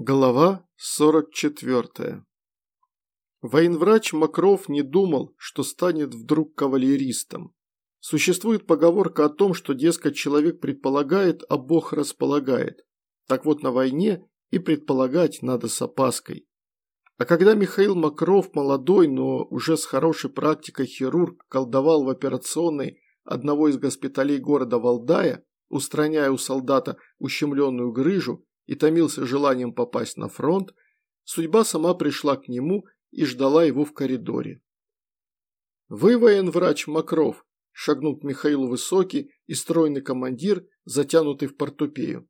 Глава 44 Военврач Макров не думал, что станет вдруг кавалеристом. Существует поговорка о том, что, дескать, человек предполагает, а Бог располагает. Так вот, на войне и предполагать надо с опаской. А когда Михаил Макров, молодой, но уже с хорошей практикой хирург, колдовал в операционной одного из госпиталей города Валдая, устраняя у солдата ущемленную грыжу, и томился желанием попасть на фронт, судьба сама пришла к нему и ждала его в коридоре. «Вы военврач Макров», – шагнул к Михаилу высокий и стройный командир, затянутый в портупею.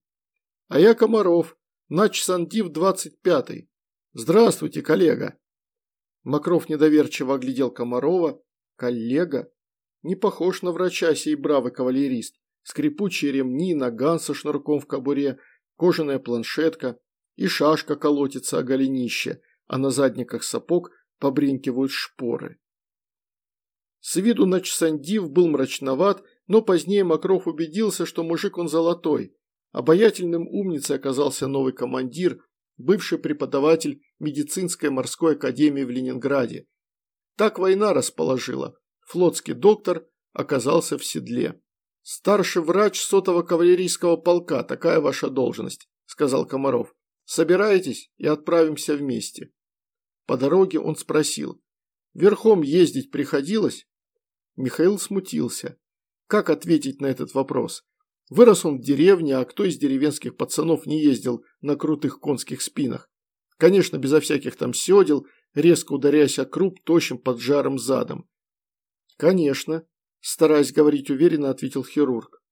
«А я Комаров, начсандив 25-й. Здравствуйте, коллега!» Макров недоверчиво оглядел Комарова. «Коллега? Не похож на врача сей бравый кавалерист. Скрипучие ремни, наган со шнурком в кобуре, кожаная планшетка и шашка колотится о голенище, а на задниках сапог побринкивают шпоры. С виду Начсандив был мрачноват, но позднее Макров убедился, что мужик он золотой. Обаятельным умницей оказался новый командир, бывший преподаватель медицинской морской академии в Ленинграде. Так война расположила. Флотский доктор оказался в седле. «Старший врач сотого кавалерийского полка, такая ваша должность», – сказал Комаров. «Собираетесь и отправимся вместе». По дороге он спросил. «Верхом ездить приходилось?» Михаил смутился. Как ответить на этот вопрос? Вырос он в деревне, а кто из деревенских пацанов не ездил на крутых конских спинах? Конечно, безо всяких там седел, резко ударяясь о круп тощим под жаром задом. Конечно, Стараясь говорить уверенно, ответил хирург.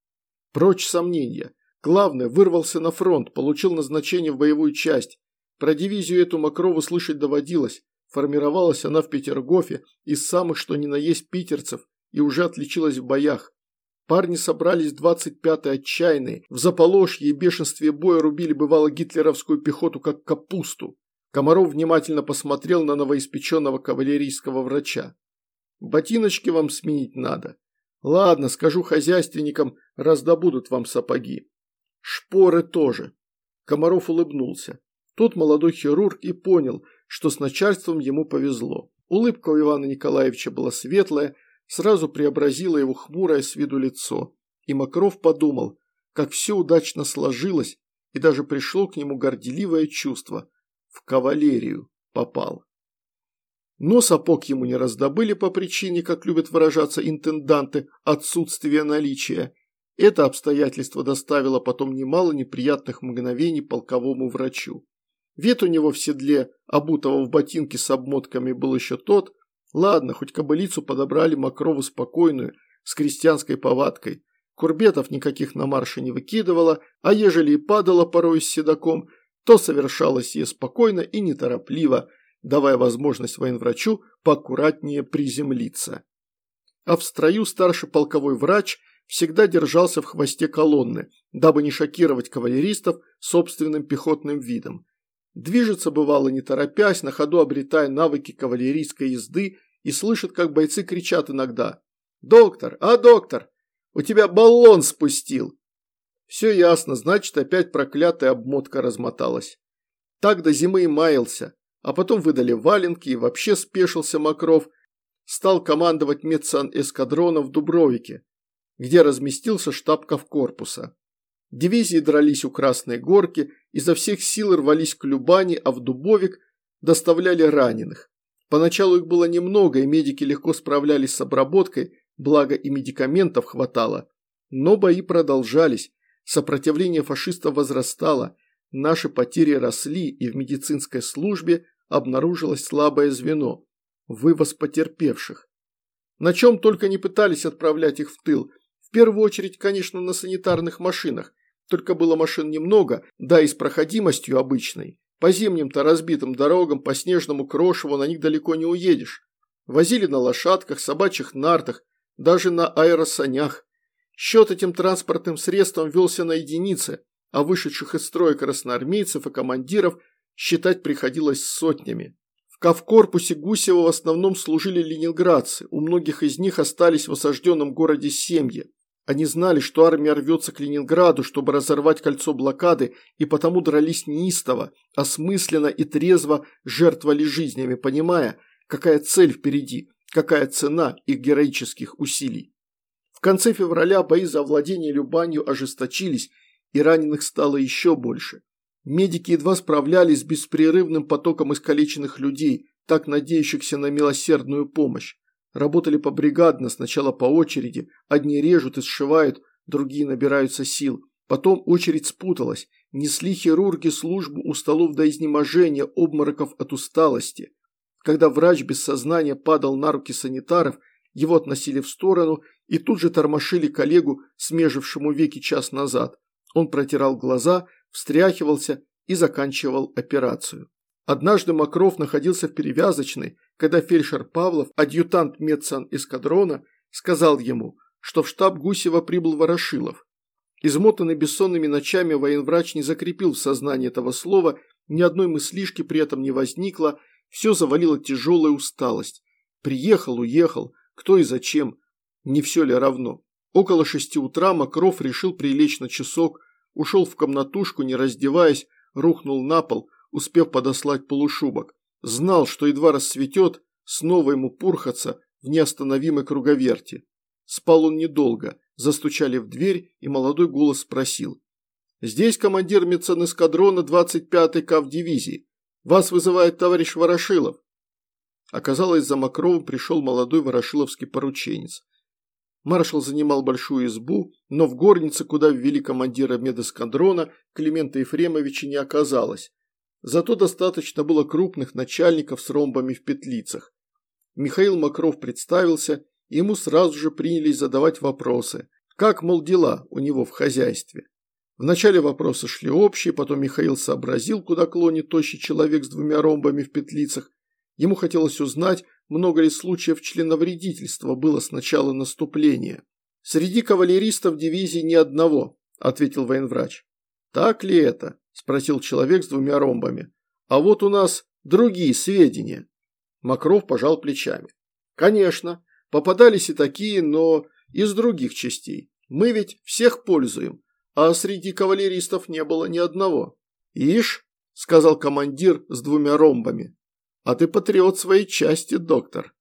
Прочь сомнения. Главное, вырвался на фронт, получил назначение в боевую часть. Про дивизию эту Макрову слышать доводилось. Формировалась она в Петергофе из самых что ни на есть питерцев и уже отличилась в боях. Парни собрались 25-й отчаянные, в заполошье и бешенстве боя рубили бывало гитлеровскую пехоту как капусту. Комаров внимательно посмотрел на новоиспеченного кавалерийского врача. Ботиночки вам сменить надо. Ладно, скажу хозяйственникам, раздобудут вам сапоги. Шпоры тоже. Комаров улыбнулся. Тот молодой хирург и понял, что с начальством ему повезло. Улыбка у Ивана Николаевича была светлая, сразу преобразила его хмурое с виду лицо. И Макров подумал, как все удачно сложилось, и даже пришло к нему горделивое чувство. В кавалерию попал. Но сапог ему не раздобыли по причине, как любят выражаться интенданты, отсутствия наличия. Это обстоятельство доставило потом немало неприятных мгновений полковому врачу. Вид у него в седле, обутого в ботинки с обмотками, был еще тот. Ладно, хоть кобылицу подобрали Макрову спокойную, с крестьянской повадкой. Курбетов никаких на марше не выкидывала, а ежели и падала порой с седаком, то совершалось ей спокойно и неторопливо – давая возможность военврачу поаккуратнее приземлиться. А в строю старший полковой врач всегда держался в хвосте колонны, дабы не шокировать кавалеристов собственным пехотным видом. Движется бывало не торопясь, на ходу обретая навыки кавалерийской езды и слышит, как бойцы кричат иногда «Доктор! А, доктор! У тебя баллон спустил!» Все ясно, значит, опять проклятая обмотка размоталась. Так до зимы и маялся, а потом выдали валенки и вообще спешился Макров, стал командовать медсан-эскадрона в Дубровике, где разместился штаб корпуса. Дивизии дрались у Красной Горки, изо всех сил рвались к Любани, а в Дубовик доставляли раненых. Поначалу их было немного, и медики легко справлялись с обработкой, благо и медикаментов хватало. Но бои продолжались, сопротивление фашистов возрастало, наши потери росли, и в медицинской службе обнаружилось слабое звено – вывоз потерпевших. На чем только не пытались отправлять их в тыл. В первую очередь, конечно, на санитарных машинах. Только было машин немного, да и с проходимостью обычной. По зимним-то разбитым дорогам, по снежному крошеву на них далеко не уедешь. Возили на лошадках, собачьих нартах, даже на аэросанях. Счет этим транспортным средствам велся на единицы, а вышедших из строя красноармейцев и командиров считать приходилось сотнями. В Кавкорпусе Гусева в основном служили ленинградцы, у многих из них остались в осажденном городе семьи. Они знали, что армия рвется к Ленинграду, чтобы разорвать кольцо блокады, и потому дрались неистово, осмысленно и трезво жертвовали жизнями, понимая, какая цель впереди, какая цена их героических усилий. В конце февраля бои за владение Любанью ожесточились, и раненых стало еще больше. Медики едва справлялись с беспрерывным потоком искалеченных людей, так надеющихся на милосердную помощь. Работали побригадно, сначала по очереди, одни режут и сшивают, другие набираются сил. Потом очередь спуталась, несли хирурги службу у столов до изнеможения, обмороков от усталости. Когда врач без сознания падал на руки санитаров, его относили в сторону и тут же тормошили коллегу, смежившему веки час назад. Он протирал глаза, встряхивался и заканчивал операцию. Однажды Макров находился в перевязочной, когда фельдшер Павлов, адъютант медсан эскадрона, сказал ему, что в штаб Гусева прибыл Ворошилов. Измотанный бессонными ночами военврач не закрепил в сознании этого слова, ни одной мыслишки при этом не возникло, все завалило тяжелая усталость. Приехал, уехал, кто и зачем, не все ли равно. Около шести утра Макров решил прилечь на часок, ушел в комнатушку, не раздеваясь, рухнул на пол, успев подослать полушубок. Знал, что едва рассветет, снова ему пурхаться в неостановимой круговерти. Спал он недолго, застучали в дверь, и молодой голос спросил. «Здесь командир медсанэскадрона 25-й КАВ-дивизии. Вас вызывает товарищ Ворошилов». Оказалось, за Макровым пришел молодой ворошиловский порученец. Маршал занимал большую избу, но в горнице, куда ввели командира медэскадрона, Климента Ефремовича не оказалось. Зато достаточно было крупных начальников с ромбами в петлицах. Михаил Макров представился, и ему сразу же принялись задавать вопросы. Как, мол, дела у него в хозяйстве? Вначале вопросы шли общие, потом Михаил сообразил, куда клонит тощий человек с двумя ромбами в петлицах. Ему хотелось узнать, много ли случаев членовредительства было с начала наступления. «Среди кавалеристов дивизии ни одного», – ответил военврач. «Так ли это?» – спросил человек с двумя ромбами. «А вот у нас другие сведения». Макров пожал плечами. «Конечно, попадались и такие, но из других частей. Мы ведь всех пользуем, а среди кавалеристов не было ни одного». «Ишь», – сказал командир с двумя ромбами. «А ты патриот своей части, доктор».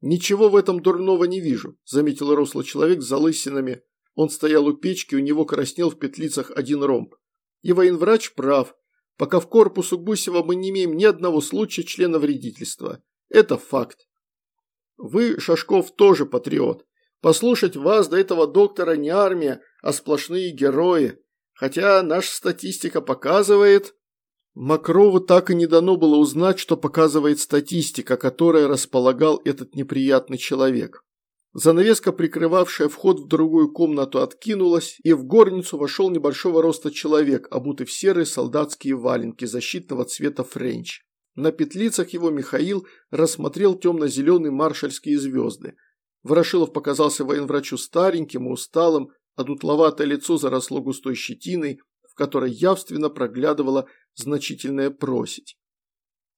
«Ничего в этом дурного не вижу», – заметил рослый человек с залысинами. Он стоял у печки, у него краснел в петлицах один ромб. И военврач прав. Пока в корпус у Гусева мы не имеем ни одного случая члена вредительства. Это факт. Вы, Шашков, тоже патриот. Послушать вас да этого доктора не армия, а сплошные герои. Хотя наша статистика показывает... Макрову так и не дано было узнать, что показывает статистика, которой располагал этот неприятный человек. Занавеска, прикрывавшая вход в другую комнату, откинулась, и в горницу вошел небольшого роста человек, обутый в серые солдатские валенки защитного цвета френч. На петлицах его Михаил рассмотрел темно-зеленые маршальские звезды. Ворошилов показался военврачу стареньким и усталым, а дутловатое лицо заросло густой щетиной, в которой явственно проглядывала значительная просить.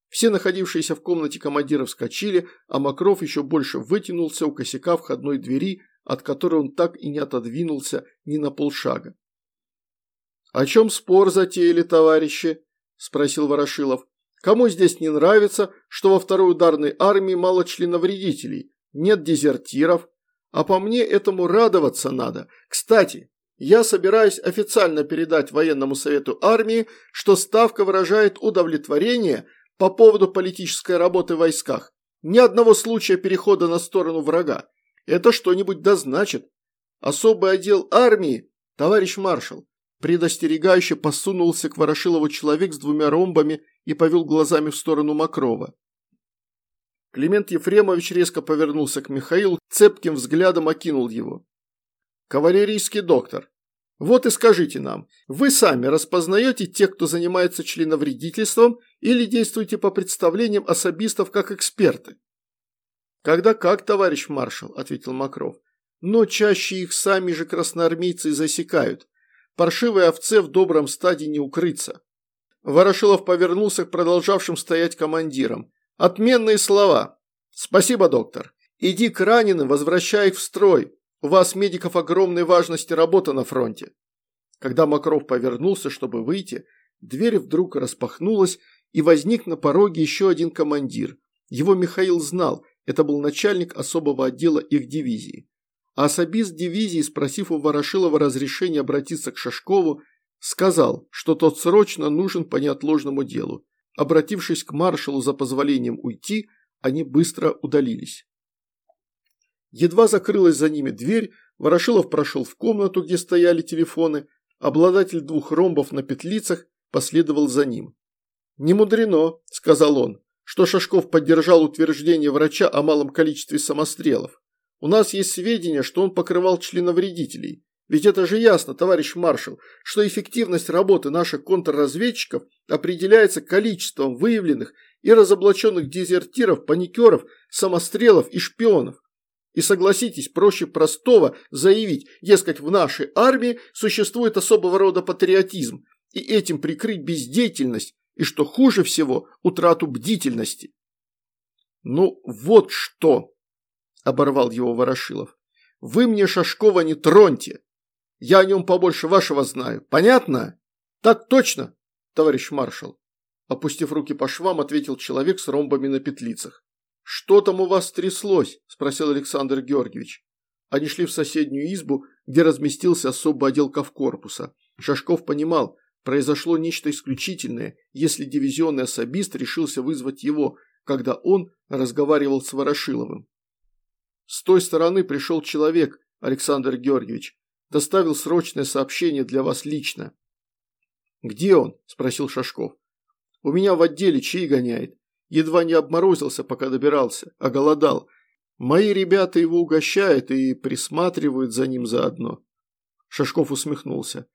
Все находившиеся в комнате командира вскочили, а Макров еще больше вытянулся у косяка входной двери, от которой он так и не отодвинулся ни на полшага. «О чем спор затеяли, товарищи?» – спросил Ворошилов. «Кому здесь не нравится, что во второй ударной армии мало членовредителей, нет дезертиров? А по мне этому радоваться надо. Кстати, я собираюсь официально передать военному совету армии, что Ставка выражает удовлетворение по поводу политической работы в войсках. Ни одного случая перехода на сторону врага. Это что-нибудь да значит. Особый отдел армии, товарищ маршал, предостерегающе посунулся к Ворошилову человек с двумя ромбами и повел глазами в сторону Макрова. Климент Ефремович резко повернулся к Михаилу, цепким взглядом окинул его. Кавалерийский доктор. Вот и скажите нам, вы сами распознаете тех, кто занимается членовредительством или действуете по представлениям особистов как эксперты? Когда как, товарищ маршал, ответил Макров. Но чаще их сами же красноармейцы засекают. Паршивой овце в добром стаде не укрыться. Ворошилов повернулся к продолжавшим стоять командирам. Отменные слова. Спасибо, доктор. Иди к раненым, возвращай их в строй. У вас, медиков, огромной важности работа на фронте». Когда Макров повернулся, чтобы выйти, дверь вдруг распахнулась, и возник на пороге еще один командир. Его Михаил знал, это был начальник особого отдела их дивизии. А особист дивизии, спросив у Ворошилова разрешения обратиться к Шашкову, сказал, что тот срочно нужен по неотложному делу. Обратившись к маршалу за позволением уйти, они быстро удалились. Едва закрылась за ними дверь, Ворошилов прошел в комнату, где стояли телефоны, обладатель двух ромбов на петлицах последовал за ним. «Не мудрено», – сказал он, – что Шашков поддержал утверждение врача о малом количестве самострелов. У нас есть сведения, что он покрывал членовредителей. Ведь это же ясно, товарищ маршал, что эффективность работы наших контрразведчиков определяется количеством выявленных и разоблаченных дезертиров, паникеров, самострелов и шпионов. И согласитесь, проще простого заявить, дескать, в нашей армии существует особого рода патриотизм, и этим прикрыть бездеятельность и, что хуже всего, утрату бдительности. «Ну вот что!» – оборвал его Ворошилов. «Вы мне Шашкова не троньте! Я о нем побольше вашего знаю. Понятно?» «Так точно, товарищ маршал!» Опустив руки по швам, ответил человек с ромбами на петлицах. «Что там у вас тряслось?» – спросил Александр Георгиевич. Они шли в соседнюю избу, где разместился особый отдел корпуса. Шашков понимал, произошло нечто исключительное, если дивизионный особист решился вызвать его, когда он разговаривал с Ворошиловым. С той стороны пришел человек, Александр Георгиевич, доставил срочное сообщение для вас лично. «Где он?» – спросил Шашков. «У меня в отделе чаи гоняет. Едва не обморозился, пока добирался, а голодал. Мои ребята его угощают и присматривают за ним заодно. Шашков усмехнулся.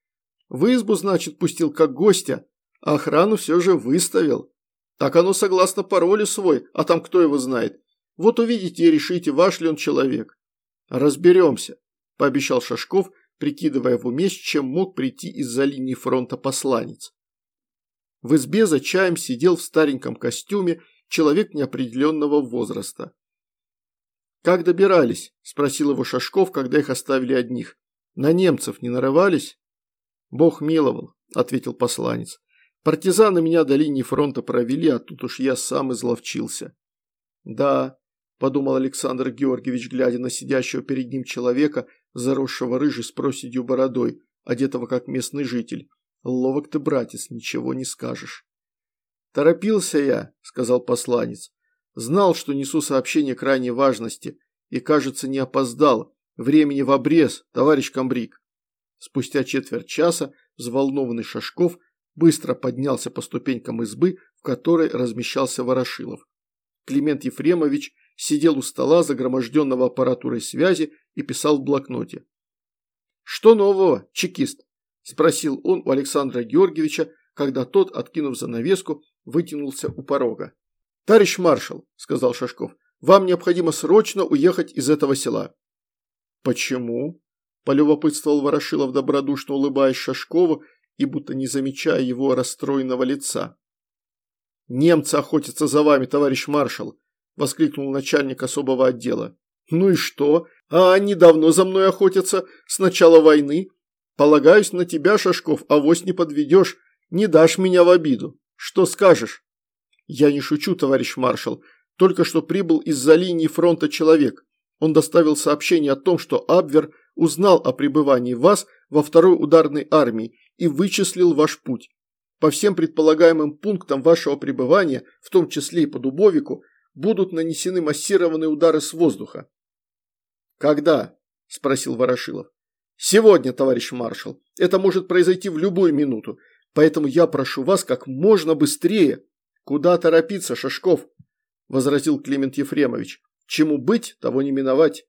В избу, значит, пустил как гостя, а охрану все же выставил. Так оно согласно паролю свой, а там кто его знает. Вот увидите и решите, ваш ли он человек. Разберемся, пообещал Шашков, прикидывая в уме, с чем мог прийти из-за линии фронта посланец. В избе за чаем сидел в стареньком костюме человек неопределенного возраста. «Как добирались?» – спросил его Шашков, когда их оставили одних. «На немцев не нарывались?» «Бог миловал», – ответил посланец. «Партизаны меня до линии фронта провели, а тут уж я сам изловчился». «Да», – подумал Александр Георгиевич, глядя на сидящего перед ним человека, заросшего рыжей с проседью бородой, одетого как местный житель. Ловок ты, братец, ничего не скажешь. Торопился я, сказал посланец. Знал, что несу сообщение крайней важности и, кажется, не опоздал. Времени в обрез, товарищ комбриг. Спустя четверть часа взволнованный Шашков быстро поднялся по ступенькам избы, в которой размещался Ворошилов. Климент Ефремович сидел у стола, загроможденного аппаратурой связи, и писал в блокноте. «Что нового, чекист?» – спросил он у Александра Георгиевича, когда тот, откинув занавеску, вытянулся у порога. «Товарищ маршал», – сказал Шашков, – «вам необходимо срочно уехать из этого села». «Почему?» – полюбопытствовал Ворошилов, добродушно улыбаясь Шашкову и будто не замечая его расстроенного лица. «Немцы охотятся за вами, товарищ маршал», – воскликнул начальник особого отдела. «Ну и что? А они давно за мной охотятся, с начала войны. Полагаюсь на тебя, Шашков, авось не подведешь, не дашь меня в обиду. Что скажешь? Я не шучу, товарищ маршал. Только что прибыл из-за линии фронта человек. Он доставил сообщение о том, что Абвер узнал о пребывании вас во второй ударной армии и вычислил ваш путь. По всем предполагаемым пунктам вашего пребывания, в том числе и по Дубовику, будут нанесены массированные удары с воздуха. «Когда?» – спросил Ворошилов. Сегодня, товарищ маршал. Это может произойти в любую минуту. Поэтому я прошу вас как можно быстрее. Куда торопиться, Шашков? Возразил Климент Ефремович. Чему быть, того не миновать.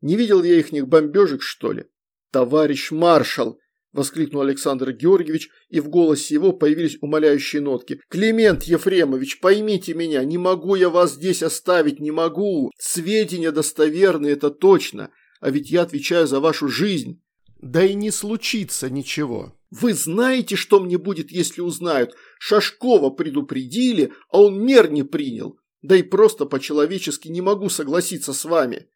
Не видел я ихних бомбежек, что ли? Товарищ маршал! Воскликнул Александр Георгиевич, и в голосе его появились умоляющие нотки. «Климент Ефремович, поймите меня, не могу я вас здесь оставить, не могу. Сведения достоверные, это точно, а ведь я отвечаю за вашу жизнь. Да и не случится ничего. Вы знаете, что мне будет, если узнают? Шашкова предупредили, а он мер не принял. Да и просто по-человечески не могу согласиться с вами.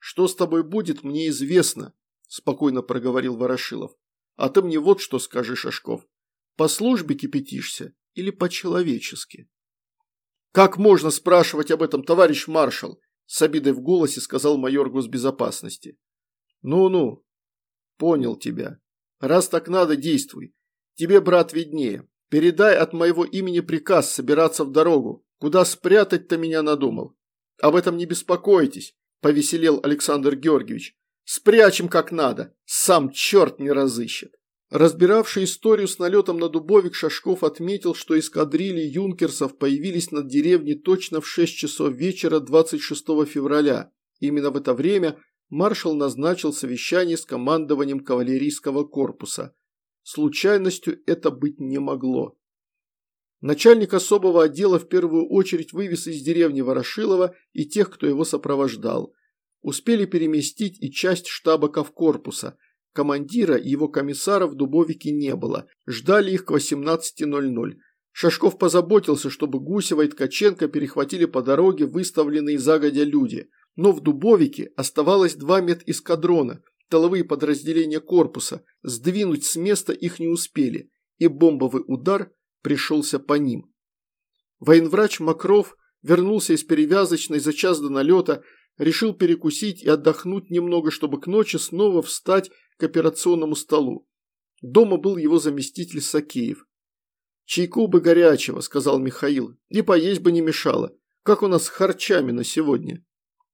Что с тобой будет, мне известно, спокойно проговорил Ворошилов. А ты мне вот что скажи, Шашков. По службе кипятишься или по-человечески? Как можно спрашивать об этом, товарищ маршал? С обидой в голосе сказал майор госбезопасности. Ну-ну, понял тебя. Раз так надо, действуй. Тебе, брат, виднее. Передай от моего имени приказ собираться в дорогу. Куда спрятать-то меня надумал? Об этом не беспокойтесь, повеселел Александр Георгиевич. Спрячем как надо, сам черт не разыщет. Разбиравший историю с налетом на Дубовик, Шашков отметил, что эскадрильи юнкерсов появились над деревней точно в 6 часов вечера 26 февраля. Именно в это время маршал назначил совещание с командованием кавалерийского корпуса. Случайностью это быть не могло. Начальник особого отдела в первую очередь вывез из деревни Ворошилова и тех, кто его сопровождал. Успели переместить и часть штаба Ковкорпуса. Командира и его комиссара в Дубовике не было. Ждали их к 18.00. Шашков позаботился, чтобы Гусева и Ткаченко перехватили по дороге выставленные загодя люди. Но в Дубовике оставалось два медэскадрона, тыловые подразделения корпуса. Сдвинуть с места их не успели, и бомбовый удар пришелся по ним. Военврач Макров вернулся из перевязочной за час до налета, решил перекусить и отдохнуть немного, чтобы к ночи снова встать к операционному столу. Дома был его заместитель Сакеев. «Чайку бы горячего», – сказал Михаил, – «и поесть бы не мешало. Как у нас с харчами на сегодня?»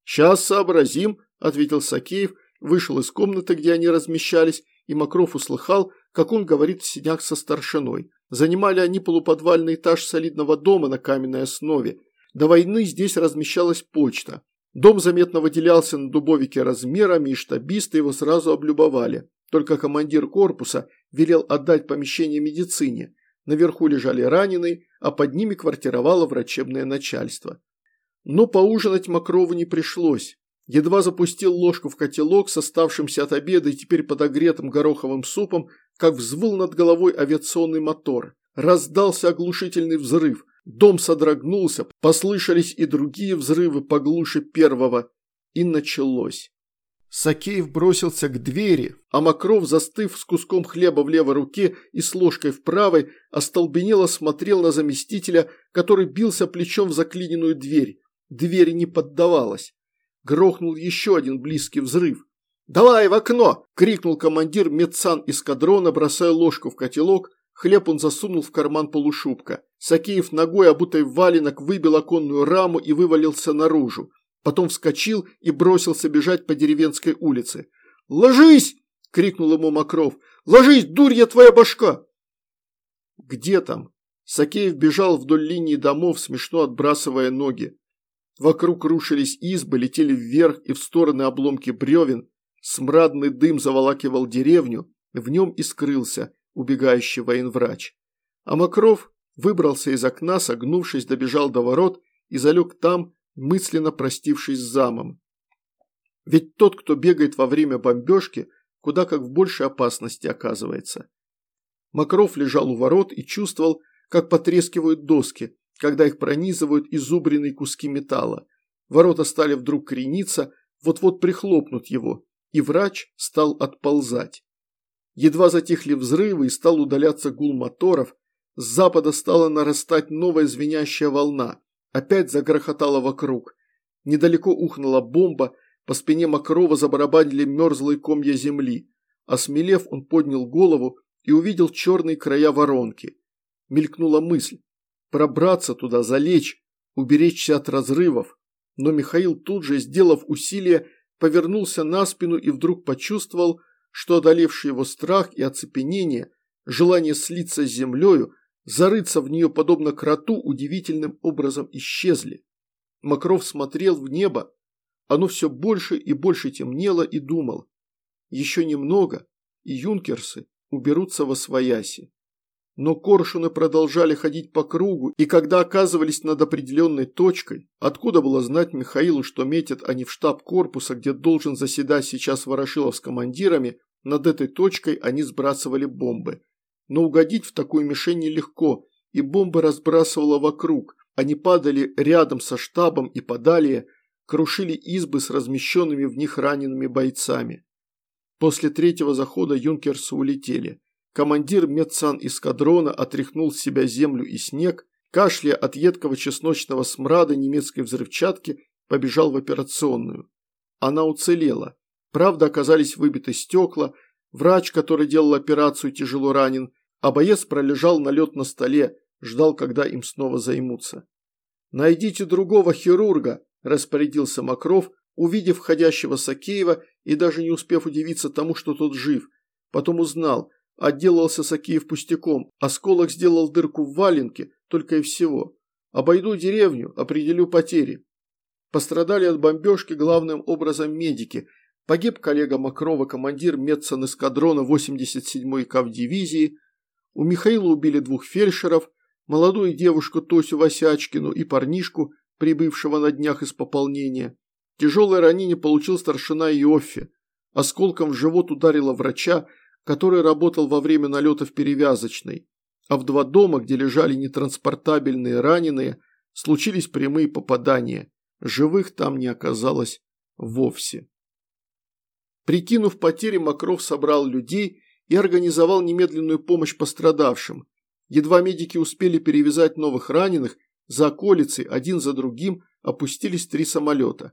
«Сейчас сообразим», – ответил Сакеев, вышел из комнаты, где они размещались, и Макров услыхал, как он говорит в синях со старшиной. Занимали они полуподвальный этаж солидного дома на каменной основе. До войны здесь размещалась почта. Дом заметно выделялся на дубовике размерами, и штабисты его сразу облюбовали. Только командир корпуса велел отдать помещение медицине. Наверху лежали раненые, а под ними квартировало врачебное начальство. Но поужинать Макрову не пришлось. Едва запустил ложку в котелок с оставшимся от обеда и теперь подогретым гороховым супом, как взвыл над головой авиационный мотор. Раздался оглушительный взрыв. Дом содрогнулся, послышались и другие взрывы поглуше первого. И началось. Сакеев бросился к двери, а Макров, застыв с куском хлеба в левой руке и с ложкой в правой, остолбенело смотрел на заместителя, который бился плечом в заклиненную дверь. Дверь не поддавалась. Грохнул еще один близкий взрыв. «Давай в окно!» – крикнул командир медсан эскадрона, бросая ложку в котелок. Хлеб он засунул в карман полушубка. Сакеев ногой, обутой в валенок, выбил оконную раму и вывалился наружу. Потом вскочил и бросился бежать по деревенской улице. «Ложись!» – крикнул ему Макров. «Ложись, дурья твоя башка!» «Где там?» Сакеев бежал вдоль линии домов, смешно отбрасывая ноги. Вокруг рушились избы, летели вверх и в стороны обломки бревен. Смрадный дым заволакивал деревню, в нем и скрылся убегающий военврач. А Макров выбрался из окна, согнувшись, добежал до ворот и залег там, мысленно простившись с замом. Ведь тот, кто бегает во время бомбежки, куда как в большей опасности оказывается. Макров лежал у ворот и чувствовал, как потрескивают доски, когда их пронизывают изубренные куски металла. Ворота стали вдруг крениться, вот-вот прихлопнут его, и врач стал отползать. Едва затихли взрывы и стал удаляться гул моторов, с запада стала нарастать новая звенящая волна. Опять загрохотала вокруг. Недалеко ухнула бомба, по спине Макрова забарабанили мерзлые комья земли. Осмелев, он поднял голову и увидел черные края воронки. Мелькнула мысль пробраться туда, залечь, уберечься от разрывов. Но Михаил тут же, сделав усилие, повернулся на спину и вдруг почувствовал, что одолевший его страх и оцепенение, желание слиться с землею, зарыться в нее подобно кроту, удивительным образом исчезли. Макров смотрел в небо, оно все больше и больше темнело и думал. Еще немного, и юнкерсы уберутся во свояси. Но коршуны продолжали ходить по кругу, и когда оказывались над определенной точкой, откуда было знать Михаилу, что метят они в штаб корпуса, где должен заседать сейчас Ворошилов с командирами, над этой точкой они сбрасывали бомбы. Но угодить в такую мишень нелегко, и бомбы разбрасывало вокруг. Они падали рядом со штабом и подалее. крушили избы с размещенными в них ранеными бойцами. После третьего захода юнкерсы улетели. Командир медсан эскадрона отряхнул с себя землю и снег, кашляя от едкого чесночного смрада немецкой взрывчатки, побежал в операционную. Она уцелела. Правда, оказались выбиты стекла, врач, который делал операцию, тяжело ранен, а боец пролежал на лед на столе, ждал, когда им снова займутся. «Найдите другого хирурга», – распорядился Макров, увидев входящего Сакеева и даже не успев удивиться тому, что тот жив. Потом узнал, отделался Сакеев пустяком, осколок сделал дырку в валенке, только и всего. Обойду деревню, определю потери. Пострадали от бомбежки главным образом медики. Погиб коллега Макрова, командир медсанэскадрона 87-й КАВ-дивизии. У Михаила убили двух фельдшеров, молодую девушку Тосю Васячкину и парнишку, прибывшего на днях из пополнения. Тяжелое ранение получил старшина Иоффе. Осколком в живот ударило врача, который работал во время налета в перевязочной. А в два дома, где лежали нетранспортабельные раненые, случились прямые попадания. Живых там не оказалось вовсе. Прикинув потери, Макров собрал людей и организовал немедленную помощь пострадавшим. Едва медики успели перевязать новых раненых, за околицей один за другим опустились три самолета.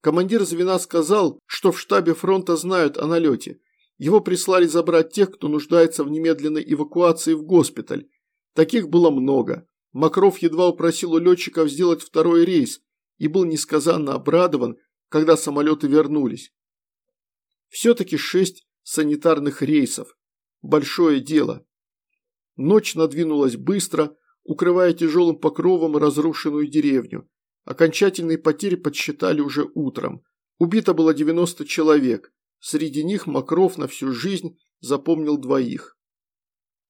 Командир звена сказал, что в штабе фронта знают о налете. Его прислали забрать тех, кто нуждается в немедленной эвакуации в госпиталь. Таких было много. Макров едва упросил у летчиков сделать второй рейс и был несказанно обрадован, когда самолеты вернулись. Все-таки шесть санитарных рейсов. Большое дело. Ночь надвинулась быстро, укрывая тяжелым покровом разрушенную деревню. Окончательные потери подсчитали уже утром. Убито было 90 человек. Среди них Макров на всю жизнь запомнил двоих.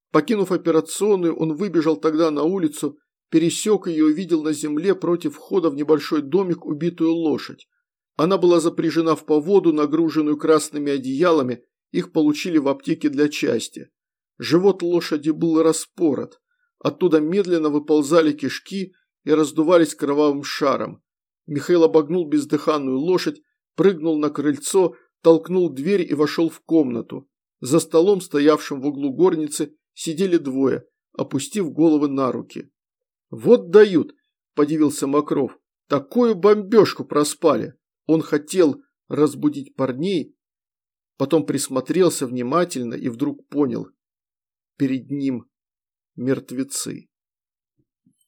Покинув операционную, он выбежал тогда на улицу, пересек ее и увидел на земле против входа в небольшой домик убитую лошадь. Она была запряжена в поводу, нагруженную красными одеялами, их получили в аптеке для части. Живот лошади был распорот. Оттуда медленно выползали кишки и раздувались кровавым шаром. Михаил обогнул бездыханную лошадь, прыгнул на крыльцо, толкнул дверь и вошел в комнату. За столом, стоявшим в углу горницы, сидели двое, опустив головы на руки. «Вот дают!» – подивился Макров. «Такую бомбежку проспали!» Он хотел разбудить парней, потом присмотрелся внимательно и вдруг понял – перед ним мертвецы.